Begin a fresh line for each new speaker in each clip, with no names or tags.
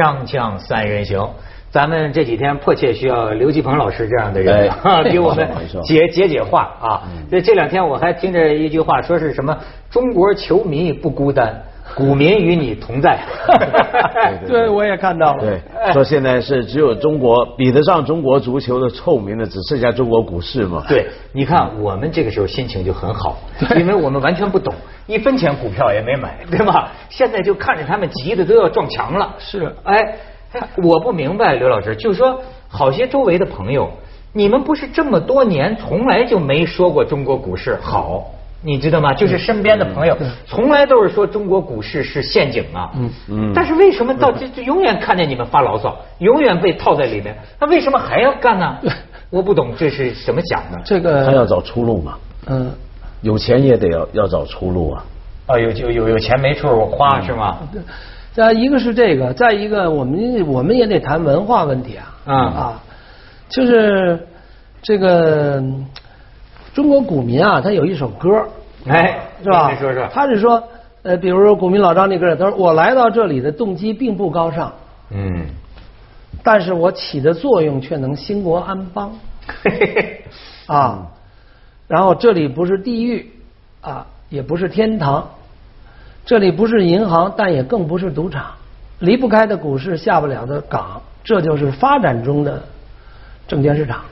锵锵三人行，咱们这几天迫切需要刘继鹏老师这样的人、
哎
给我们解解解话啊。这这两天我还听着一句话，说是什么中国球迷不孤单，股民与你同在。
对，我也看到了。
对，说现在是只有中国比得上中国足球的臭名的，只剩下中国股市嘛。
对，你看我们这个时候心情就很好，因为我们完全不懂，一分钱股票也没买，对吧？现在就看着他们急的都要撞墙了。
是
哎，我不明白刘老师，就是说，好些周围的朋友，你们不是这么多年从来就没说过中国股市好，你知道吗？就是身边的朋友从来都是说中国股市是陷阱啊。嗯
嗯
但是为什么到这就永远看见你们发牢骚，永远被套在里面？那为什么还要干呢？我不懂这是怎么讲的。
这个，
他要找出路嘛，
嗯，
有钱也得要要找出路啊。
啊，有有有有钱没处花是吗？
再一个是这个，再一个我们我们也得谈文化问题啊。
啊
啊，就是这个嗯中国股民啊，他有一首歌，
哎，
是吧？
您说说。
他是说，呃，比如说股民老张那歌，他说我来到这里的动机并不高尚，
嗯，
但是我起的作用却能兴国安邦。啊，然后这里不是地狱啊，也不是天堂，这里不是银行，但也更不是赌场，离不开的股市，下不了的岗，这就是发展中的证券市场。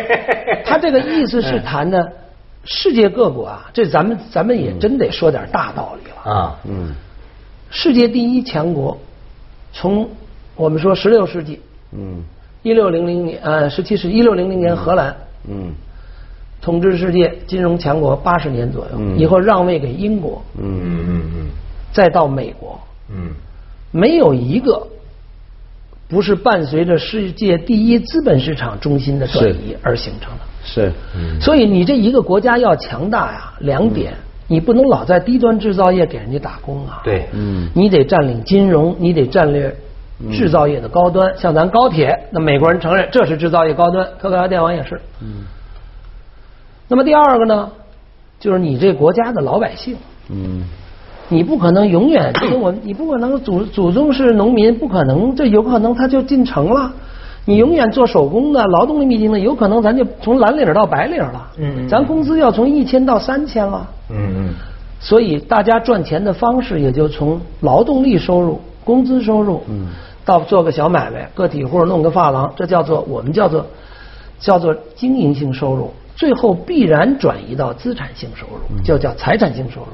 他这个意思是谈的世界各国啊，这咱们咱们也真得说点大道理了。
啊，
嗯。
世界第一强国，从我们说十六世纪
嗯。
一六零零年，呃，十七世一六零零年荷兰。
嗯。
统治世界金融强国八十年左右，
嗯。
以后让位给英国，
嗯。
嗯嗯嗯。
再到美国，
嗯。
没有一个不是伴随着世界第一资本市场中心的转移而形成的。
是
所以你这一个国家要强大呀，两点，你不能老在低端制造业给人家打工啊。
对
嗯
你得占领金融，你得战略制造业的高端。像咱高铁，那美国人承认这是制造业高端，特高压电网也是。
嗯
那么第二个呢，就是你这国家的老百姓，
嗯
你不可能永远就跟我，你不可能祖祖宗是农民，不可能，这有可能他就进城了。你永远做手工的、劳动力密集的，有可能咱就从蓝领到白领了。
嗯嗯
咱工资要从一千到三千了。
嗯嗯
所以大家赚钱的方式也就从劳动力收入、工资收入，
嗯，
到做个小买卖、个体户弄个发廊，这叫做我们叫做叫做经营性收入，最后必然转移到资产性收入，就叫财产性收入。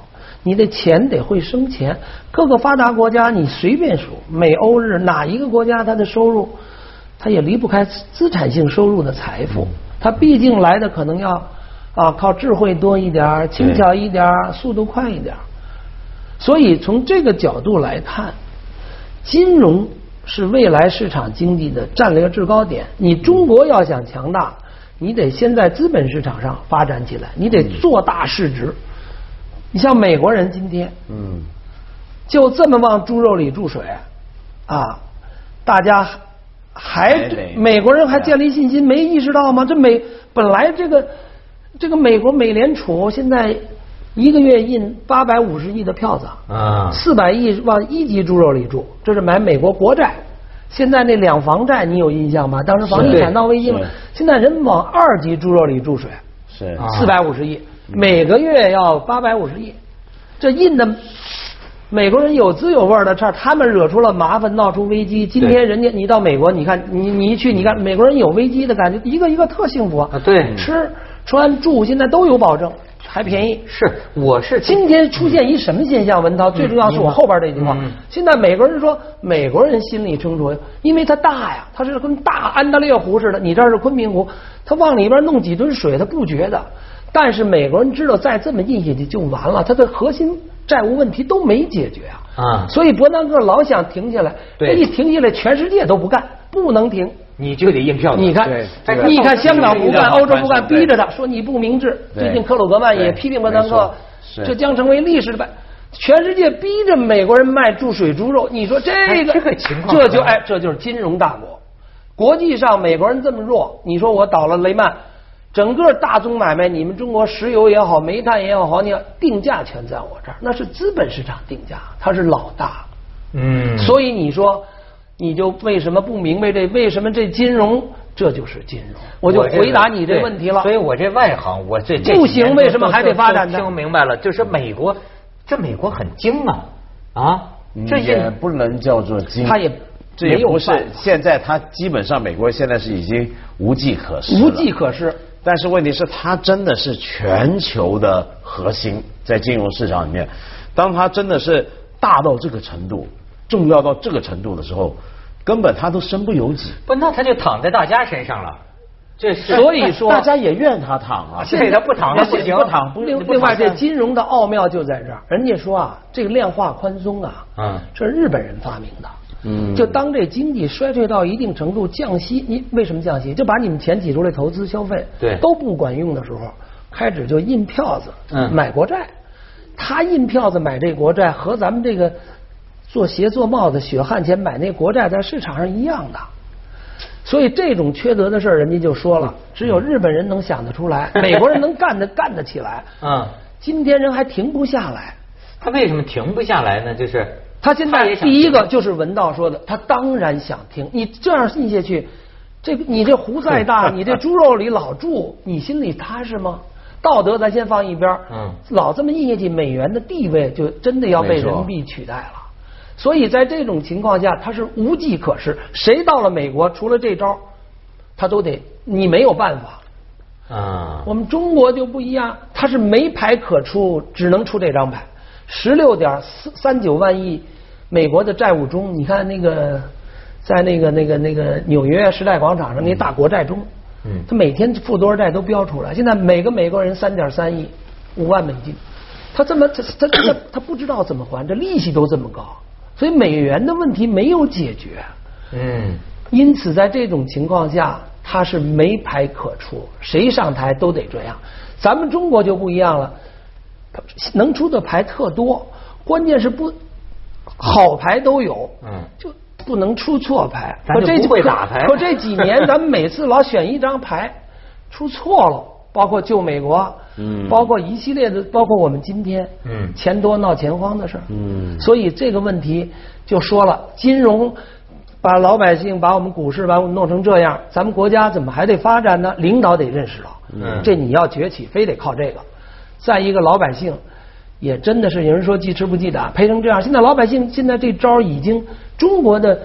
你的钱得会生钱，各个发达国家你随便数，美欧日哪一个国家它的收入，它也离不开资产性收入的财富，它毕竟来的可能要啊靠智慧多一点儿，轻巧一点儿，速度快一点儿。所以从这个角度来看，金融是未来市场经济的战略制高点。你中国要想强大，你得先在资本市场上发展起来，你得做大市值。你像美国人今天
嗯
就这么往猪肉里注水，啊，大家还美国人还建立信心，没意识到吗？这美本来这个这个美国美联储现在一个月印八百五十亿的票子，
啊
四百亿往一级猪肉里注，这是买美国国债。现在那两房债你有印象吗？当时房地产闹危机嘛，现在人往二级猪肉里注水，
是
啊
四百五十亿，每个月要八百五十亿，这印的美国人有滋有味的事儿，他们惹出了麻烦，闹出危机。今天人家你到美国，你看你你一去，你看美国人有危机的感觉，一个一个特幸福
啊对
吃穿住现在都有保证，还便宜。
是，我是
今天出现一什么现象？文涛，最重要是我后边这句话
嗯嗯。
现在美国人说，美国人心里清楚，因为它大呀，它是跟大安大略湖似的，你这儿是昆明湖，他往里边弄几吨水，他不觉得。但是美国人知道，再这么印下去就完了，他的核心债务问题都没解决啊。
啊
所以伯南克老想停下来，一停下来，全世界都不干，不能停。
你就得印票子。
你看你看香港不干，欧洲不干，逼着他说你不明智。最近克鲁格曼也批评伯南克这将成为历史的败。全世界逼着美国人卖注水猪肉，你说这个
哎这个情况
这就哎，这就是金融大国。国际上美国人这么弱，你说我倒了雷曼，整个大宗买卖，你们中国石油也好，煤炭也好，你要定价权在我这儿，那是资本市场定价，它是老大。
嗯，
所以你说你就为什么不明白这？为什么这金融？这就是金融。我就回答你这问题了。
所以我这外行，我这这
不行为什么还得发展呢
听明白了，就是美国，这美国很精啊啊，这
也不能叫做精，
他也
这也不是现在他基本上美国现在是已经无计可施
无计可施。
但是问题是，它真的是全球的核心，在金融市场里面，当它真的是大到这个程度，重要到这个程度的时候，根本它都身不由己。
不，那他就躺在大家身上了，这是
所以说
大家也怨他躺啊，
对他不躺了不行
不躺不
另
不
另外，这金融的奥妙就在这儿。人家说啊，这个量化宽松啊，
嗯
这是日本人发明的。
嗯
就当这经济衰退到一定程度，降息，你为什么降息？就把你们钱挤出来投资消费，
对
都不管用的时候，开始就印票子，
嗯
买国债。他印票子买这国债，和咱们这个做鞋做帽子血汗钱买那国债，在市场上一样的。所以这种缺德的事儿，人家就说了，只有日本人能想得出来，美国人能干得干得起来。
嗯，
今天人还停不下来。
他为什么停不下来呢？就是
他现在第一个就是文道说的，他当然想听。你这样印下去，这个你这壶再大，你这猪肉里老住，你心里踏实吗？道德咱先放一边儿
嗯
老这么印下去，美元的地位就真的要被人民币取代了。所以在这种情况下，他是无计可施。谁到了美国，除了这招，他都得你没有办法。
啊，
我们中国就不一样，他是没牌可出，只能出这张牌。十六点四三九万亿美国的债务中，你看那个在那个那个那个纽约时代广场上那大国债中，
嗯。
他每天付多少债都标出来。现在每个美国人三点三亿，五万美金，他这么他他他他不知道怎么还，这利息都这么高，所以美元的问题没有解决。
嗯，
因此，在这种情况下，他是没牌可出，谁上台都得这样。咱们中国就不一样了，能出的牌特多，关键是不好牌都有，
嗯
就不能出错牌。
咱就
可这
不会打牌
可可这几年，咱们每次老选一张牌出错了，包括救美国，
嗯
包括一系列的，包括我们今天，
嗯
钱多闹钱荒的事儿，
嗯
所以这个问题就说了，金融把老百姓、把我们股市把我们弄成这样，咱们国家怎么还得发展呢？领导得认识到，
嗯
这你要崛起，非得靠这个。再一个，老百姓也真的是有人说记吃不记打，赔成这样。现在老百姓现在这招已经，中国的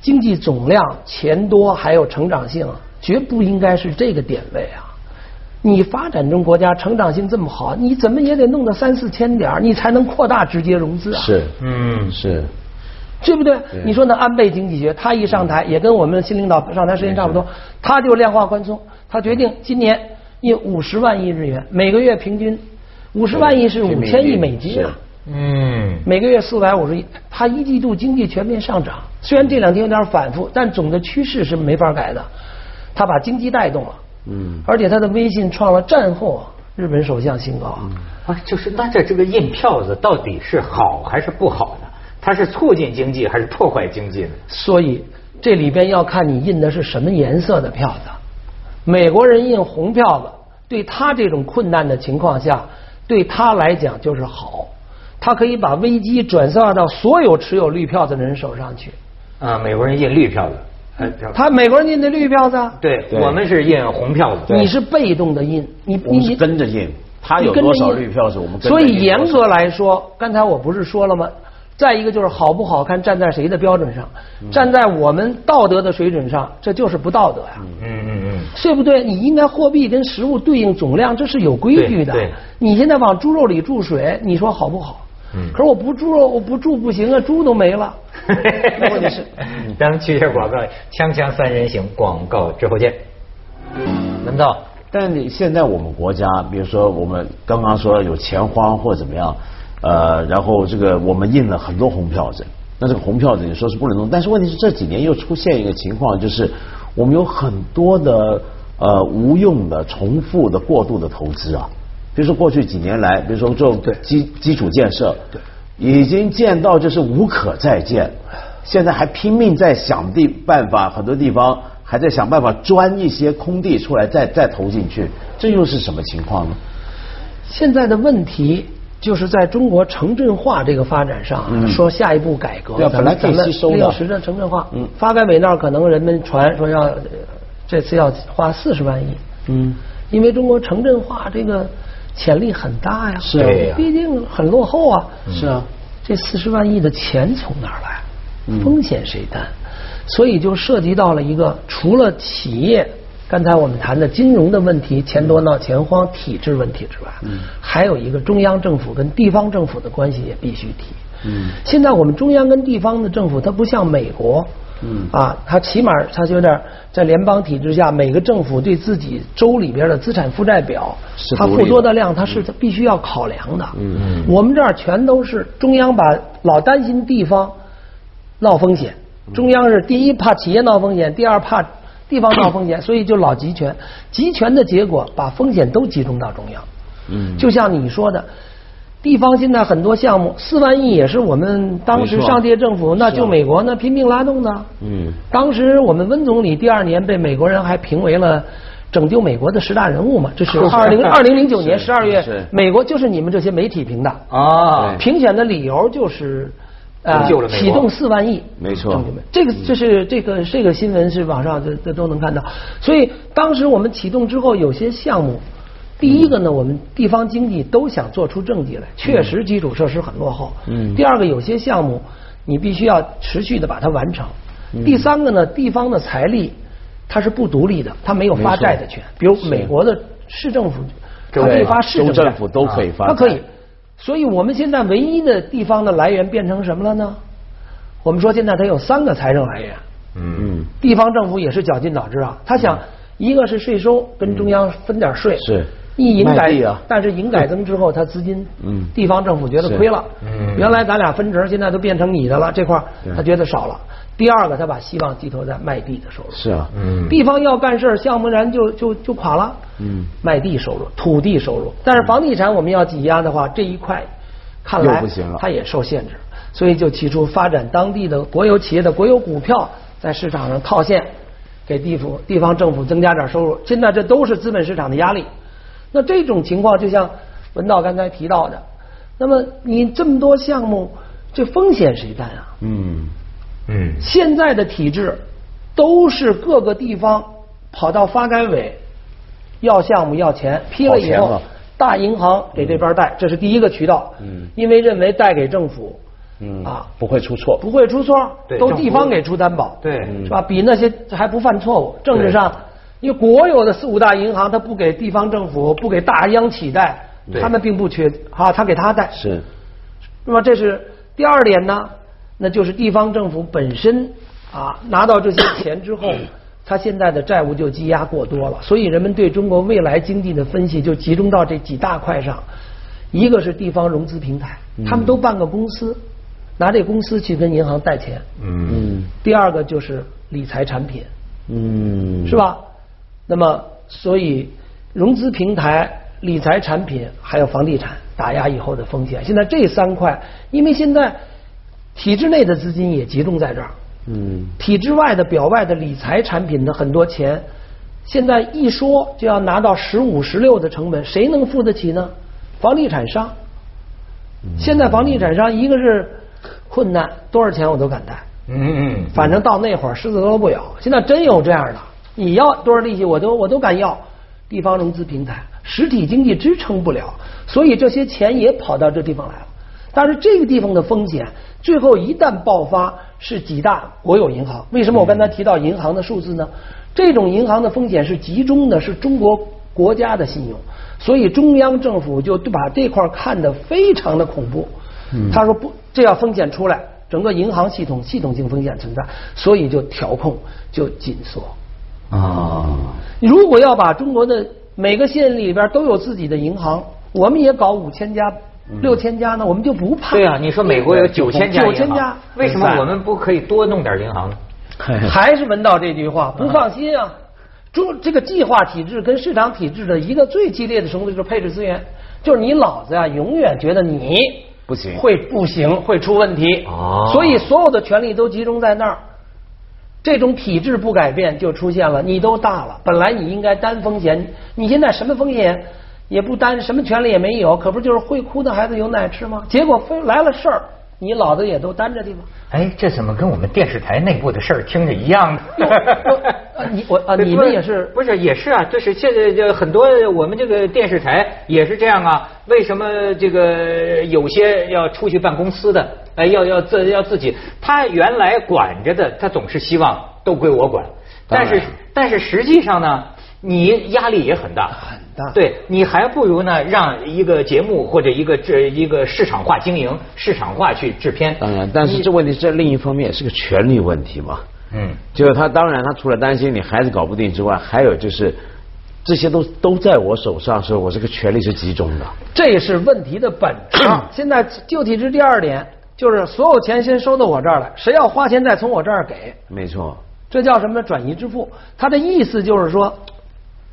经济总量、钱多还有成长性，绝不应该是这个点位啊。你发展中国家成长性这么好，你怎么也得弄到三四千点，你才能扩大直接融资啊。
是
嗯
是，
对不对？
对
你说那安倍经济学，他一上台也跟我们新领导上台时间差不多，他就量化宽松，他决定今年印五十万亿日元，每个月平均五十万亿是五千亿美金啊，
嗯
每个月四百五十亿，他一季度经济全面上涨，虽然这两天有点反复，但总的趋势是没法改的，他把经济带动了，
嗯
而且他的微信创了战后日本首相新高。
啊，就是那这这个印票子到底是好还是不好呢？它是促进经济还是破坏经济呢？
所以这里边要看你印的是什么颜色的票子。美国人印红票子，对他这种困难的情况下，对他来讲就是好，他可以把危机转化到所有持有绿票子的人手上去。
啊，美国人印绿票子，哎
他美国人印的绿票子啊，
对
对
我们是印红票子，
你是被动的印，你
我们是
你
跟着印，他有多少绿票是我们跟着
所以严格来说，刚才我不是说了吗？再一个就是好不好看，站在谁的标准上？
嗯
站在我们道德的水准上，这就是不道德呀。
嗯嗯嗯，
对不对？你应该货币跟实物对应总量，这是有规矩的
对对。
你现在往猪肉里注水，你说好不好？
嗯
可是我不猪肉，我不注不行啊，猪都没了。那问题是，
咱们去一下广告，锵锵三人行，广告之后见。难道，
但你现在我们国家，比如说我们刚刚说有钱荒或者怎么样，呃，然后这个我们印了很多红票子，那这个红票子你说是不能动，但是问题是这几年又出现一个情况，就是我们有很多的呃无用的、重复的、过度的投资啊，比如说过去几年来，比如说这种基基础建设，
对，
已经建到就是无可再建，现在还拼命在想地办法，很多地方还在想办法钻一些空地出来，再再投进去，这又是什么情况呢？
现在的问题就是在中国城镇化这个发展上啊，说下一步改革，
嗯对啊
咱们
本来
咱们
吸收的。
利用实现城镇化。
嗯。
发改委那儿可能人们传说要呃这次要花四十万亿，
嗯，
因为中国城镇化这个潜力很大呀，
是啊。
毕竟很落后啊。
是啊，
这四十万亿的钱从哪儿来？
嗯。
风险谁担？所以就涉及到了一个除了企业，刚才我们谈的金融的问题，钱多闹钱荒，体制问题之外，
嗯。
还有一个中央政府跟地方政府的关系也必须提。
嗯。
现在我们中央跟地方的政府，它不像美国，
嗯。
啊，它起码它有点在联邦体制下，每个政府对自己州里边的资产负债表，它负多的量，它是它必须要考量的。
嗯。
嗯我们这儿全都是中央把老担心地方闹风险，中央是第一怕企业闹风险，第二怕地方闹风险，所以就老集权。集权的结果，把风险都集中到中央。
嗯
就像你说的，地方现在很多项目四万亿也是我们当时上届政府那
是啊
救美国那拼命拉动的。
嗯
当时我们温总理第二年被美国人还评为了拯救美国的十大人物嘛，这是 二零 二零零九年十二月，美国就是你们这些媒体评的。
啊，
评选的理由就是。呃
拯救了美国。
启动四万亿，
没错。
这个这是这个这个新闻是网上这这都能看到，所以当时我们启动之后，有些项目，第一个呢，我们地方经济都想做出政绩来，确实基础设施很落后。
嗯。
第二个，有些项目你必须要持续的把它完成。
嗯。
第三个呢，地方的财力它是不独立的，它没有发债的权。比如美国的市政府，它可以发市政债
州政府都可以发
它可以。
债。
所以我们现在唯一的地方的来源变成什么了呢？我们说现在它有三个财政来源，
嗯。
地方政府也是绞尽脑汁啊。他想，一个是税收跟中央分点税，
是
一营改
地啊
但是营改增之后，他资金，
嗯。
地方政府觉得亏了，
嗯。
原来咱俩分成，现在都变成你的了，这块儿他觉得少了。第二个，他把希望寄托在卖地的收入，
是啊。
嗯。
地方要干事儿，项目然就就就垮了。
嗯。
卖地收入、土地收入，但是房地产我们要挤压的话，这一块看来它也受限制，所以就提出发展当地的国有企业的国有股票在市场上套现，给地府地方政府增加点收入。现在这都是资本市场的压力。那这种情况就像文道刚才提到的，那么你这么多项目，这风险谁担啊？
嗯
嗯
现在的体制都是各个地方跑到发改委要项目要钱，批了以后大银行给这边贷，这是第一个渠道。
嗯
因为认为贷给政府
嗯
啊
不会出错
不会出错，都地方给出担保，
对
嗯
是吧？比那些还不犯错误。政治上，因为国有的四五大银行，它不给地方政府，不给大央企贷，他们并不缺哈，他给他贷。
是。
那么这是第二点呢，那就是地方政府本身啊拿到这些钱之后，他现在的债务就积压过多了，所以人们对中国未来经济的分析就集中到这几大块上，一个是地方融资平台，他们都办个公司，拿这公司去跟银行贷钱；
嗯
嗯。
第二个就是理财产品，
嗯。
是吧？那么，所以融资平台、理财产品还有房地产打压以后的风险，现在这三块，因为现在体制内的资金也集中在这儿，
嗯
体制外的表外的理财产品的很多钱，现在一说就要拿到十五、十六的成本，谁能付得起呢？房地产商。现在房地产商一个是困难，多少钱我都敢贷。
嗯嗯，
反正到那会儿狮子都不咬。现在真有这样的，你要多少利息我都我都敢要。地方融资平台，实体经济支撑不了，所以这些钱也跑到这地方来了。但是这个地方的风险，最后一旦爆发，是几大国有银行。为什么我刚才提到银行的数字呢？这种银行的风险是集中的，是中国国家的信用，所以中央政府就把这块看得非常的恐怖。他说不，这要风险出来，整个银行系统系统性风险存在，所以就调控就紧缩。
啊。
如果要把中国的每个县里边都有自己的银行，我们也搞五千家、六千家呢，我们就不怕。
对啊，你说美国有九千家银行，
九千家。
为什么我们不可以多弄点银行呢？
还是闻到这句话，不放心啊。中这个计划体制跟市场体制的一个最激烈的冲突就是配置资源，就是你老子啊，永远觉得你
不行。
会不行，会出问题，
哦。
所以所有的权力都集中在那儿。这种体制不改变，就出现了你都大了，本来你应该担风险，你现在什么风险？也不担什么权利也没有，可不就是会哭的孩子有奶吃吗？结果非来了事儿，你老子也都担着去吗？
哎，这怎么跟我们电视台内部的事儿听着一样呢？
啊你我啊你们也是
不是也是啊？就是现在这很多我们这个电视台也是这样啊？为什么这个有些要出去办公司的，哎，要要自要自己，他原来管着的，他总是希望都归我管，但是但是实际上呢，你压力也很大，
很大
对你还不如呢让一个节目或者一个这一个市场化经营、市场化去制片。
当然，但是这问题在另一方面也是个权力问题嘛。
嗯。
就是他当然他除了担心你孩子搞不定之外，还有就是这些都都在我手上的时候，我这个权力是集中的。
这也是问题的本质。现在旧体制第二点就是所有钱先收到我这儿来，谁要花钱再从我这儿给，
没错，
这叫什么转移支付？他的意思就是说，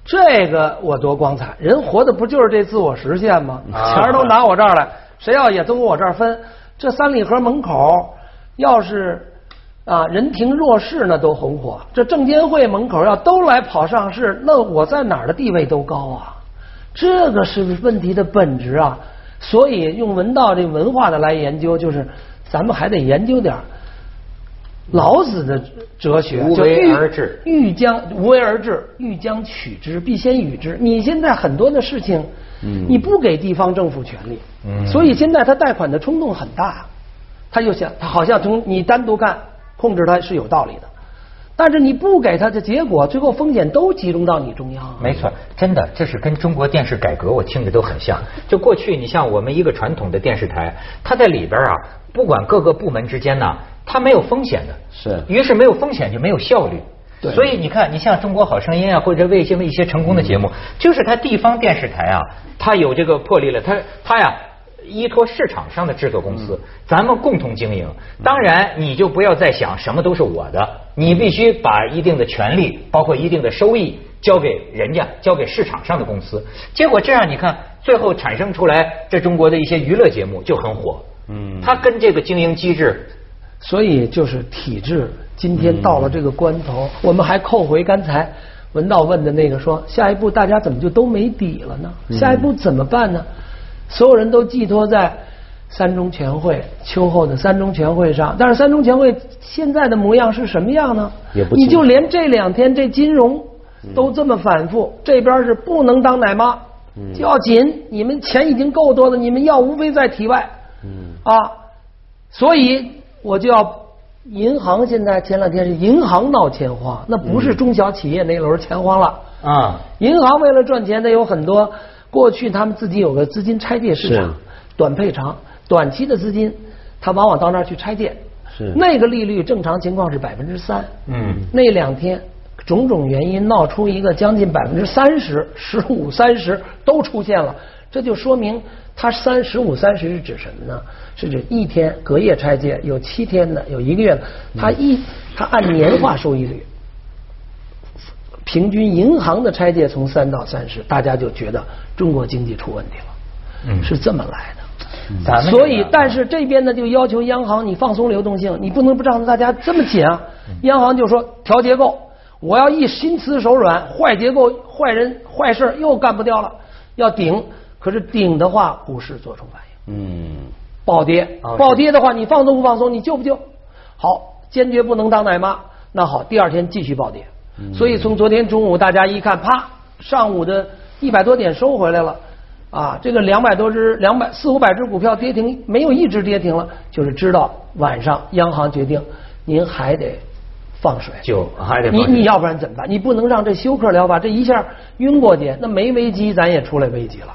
这个我多光彩，人活的不就是这自我实现吗？
啊
钱儿都拿我这儿来，谁要也都跟我这儿分。这三里河门口要是啊人情弱势呢都红火，这证监会门口要都来跑上市，那我在哪儿的地位都高啊。这个是问题的本质啊。所以用文道这文化的来研究，就是咱们还得研究点儿老子的哲学，
无为而治
欲将无为而治，欲将取之，必先予之。你现在很多的事情，
嗯
你不给地方政府权利，
嗯
所以现在他贷款的冲动很大，他就想，他好像从你单独干控制它是有道理的，但是你不给他的结果，最后风险都集中到你中央啊。
没错，真的，这是跟中国电视改革我听着都很像。就过去，你像我们一个传统的电视台，它在里边啊，不管各个部门之间呢，它没有风险的，
是
于是没有风险就没有效率。
对
所以你看，你像《中国好声音》啊，或者卫星的一些成功的节目，就是它地方电视台啊，它有这个魄力了，它它呀。依托市场上的制作公司，咱们共同经营。当然，你就不要再想什么都是我的，你必须把一定的权利，包括一定的收益交给人家，交给市场上的公司。结果这样，你看最后产生出来，这中国的一些娱乐节目就很火。
嗯
它跟这个经营机制，
所以就是体制，今天到了这个关头，我们还扣回刚才文道问的那个说，下一步大家怎么就都没底了呢？下一步怎么办呢？所有人都寄托在三中全会秋后的三中全会上，但是三中全会现在的模样是什么样呢？
也不清
你就连这两天这金融都这么反复，这边是不能当奶妈，就要紧，你们钱已经够多了，你们要无非在体外。
嗯。
啊，所以我就要银行现在前两天是银行闹钱荒，那不是中小企业那轮钱荒了。
啊，
银行为了赚钱，它有很多过去他们自己有个资金拆借市场，短配长，短期的资金，他往往到那儿去拆借。
是
那个利率正常情况是百分之三。
嗯
那两天种种原因闹出一个将近百分之三十、十五、三十都出现了，这就说明它三十五、三十是指什么呢？是指一天隔夜拆借，有七天的，有一个月的，它一它按年化收益率。平均银行的拆借从三到三十，大家就觉得中国经济出问题了，
嗯
是这么来的。
咱们
所以，但是这边呢就要求央行你放松流动性，你不能不让大家这么紧啊。央行就说调结构，我要一心慈手软，坏结构、坏人、坏事儿又干不掉了，要顶。可是顶的话，股市做出反应，
嗯
暴跌
哦，
暴跌的话，你放松不放松？你救不救？好，坚决不能当奶妈。那好，第二天继续暴跌。所以从昨天中午大家一看，啪，上午的一百多点收回来了。啊，这个两百多只、两百四五百只股票跌停，没有一只跌停了，就是知道晚上央行决定，您还得放水，
就还得放水。
你你要不然怎么办？你不能让这休克疗法这一下晕过去，那没危机咱也出来危机了，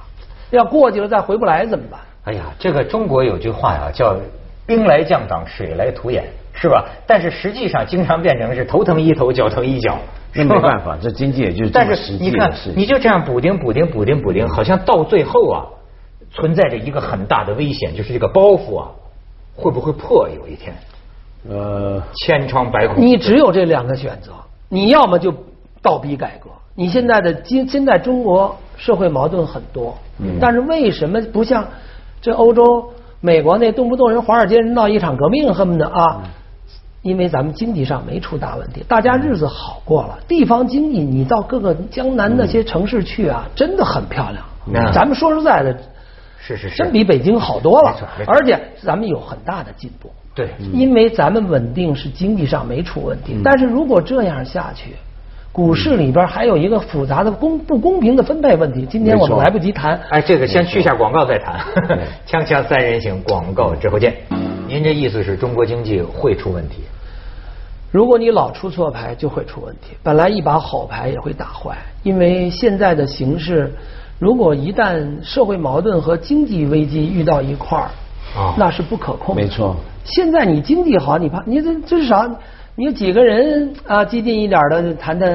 要过去了再回不来怎么办？
哎呀，这个中国有句话呀，叫“兵来将挡，水来土掩”，是吧？但是实际上经常变成是头疼一头，脚疼一脚。
那没办法，这经济也就是
但是你看。你就这样补丁补丁补丁补丁，好像到最后啊，存在着一个很大的危险，就是这个包袱啊，会不会破？有一天
呃，
千疮百孔。
你只有这两个选择，你要么就倒逼改革。你现在的今现在中国社会矛盾很多，
嗯
但是为什么不像这欧洲、美国那动不动人华尔街人闹一场革命恨不得啊？因为咱们经济上没出大问题，大家日子好过了。地方经济，你到各个江南那些城市去啊，真的很漂亮。
嗯
咱们说实在的，
是是是，
真比北京好多了
没错没，错
而且咱们有很大的进步。
对，
因为咱们稳定是经济上没出问
嗯
题，但是如果这样下去，股市里边还有一个复杂的公不公平的分配问题，今天我们来不及谈。
哎，这个先去一下广告再谈。锵锵三人行，广告之后见。您这意思是中国经济会出问题？
如果你老出错牌，就会出问题。本来一把好牌也会打坏，因为现在的形势，如果一旦社会矛盾和经济危机遇到一块儿，
啊
那是不可控的。
没错。
现在你经济好，你怕你这至少你有几个人啊，激进一点的谈谈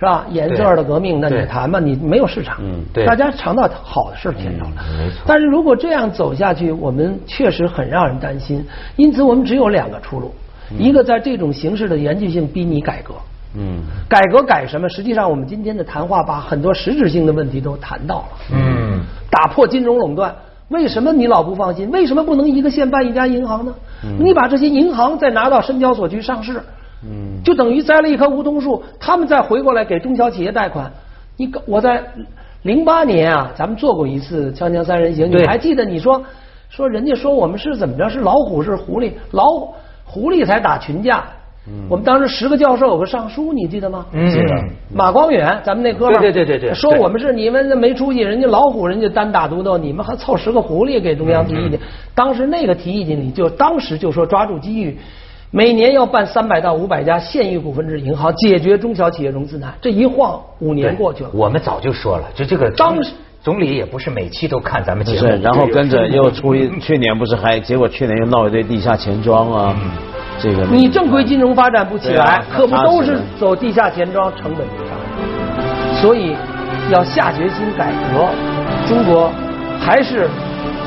是吧？颜色的革命，那
对
你谈吧，你没有市场。
嗯
对
大家尝到好的是天朝了。
嗯没错
但是如果这样走下去，我们确实很让人担心。因此，我们只有两个出路：一个在这种形式的严峻性逼你改革。
嗯，
改革改什么？实际上，我们今天的谈话把很多实质性的问题都谈到了。
嗯，
打破金融垄断，为什么你老不放心？为什么不能一个县办一家银行呢？你把这些银行再拿到深交所去上市，
嗯
就等于栽了一棵梧桐树，他们再回过来给中小企业贷款。你我在零八年啊，咱们做过一次锵锵三人行，你还记得你说说人家说我们是怎么着？是老虎是狐狸，老虎狐狸才打群架。我们当时十个教授有个上书，你记得吗？
嗯
马光远，咱们那哥们儿，
对对对对对对
说我们是你们没出息，人家老虎人家单打独斗，你们还凑十个狐狸给中央提意
嗯
见。当时那个提意见里就当时就说抓住机遇，每年要办三百到五百家县域股份制银行，解决中小企业融资难。这一晃五年过去了，
我们早就说了，就这个
当时
总理也不是每期都看咱们节目，
是，然后跟着又出一，去年不是还，结果去年又闹一堆地下钱庄啊，这个
你正规金融发展不起来可不都是走地下钱庄，成本就上来。所以要下决心改革，中国还是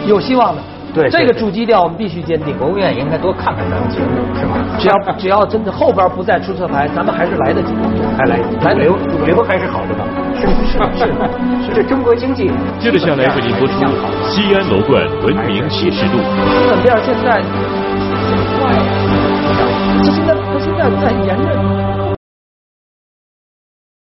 有希望的。
对对
这个主基调我们必须坚定。
国务院应该多看看咱们节目，是吧？
只要 只要真的后边不再出错牌，咱们还是来得及。
还来
来得及
主流主流还是好的吧？是是是是，这中国经济
接着下来为您播出《西安楼冠文明启示录》。
资本面现在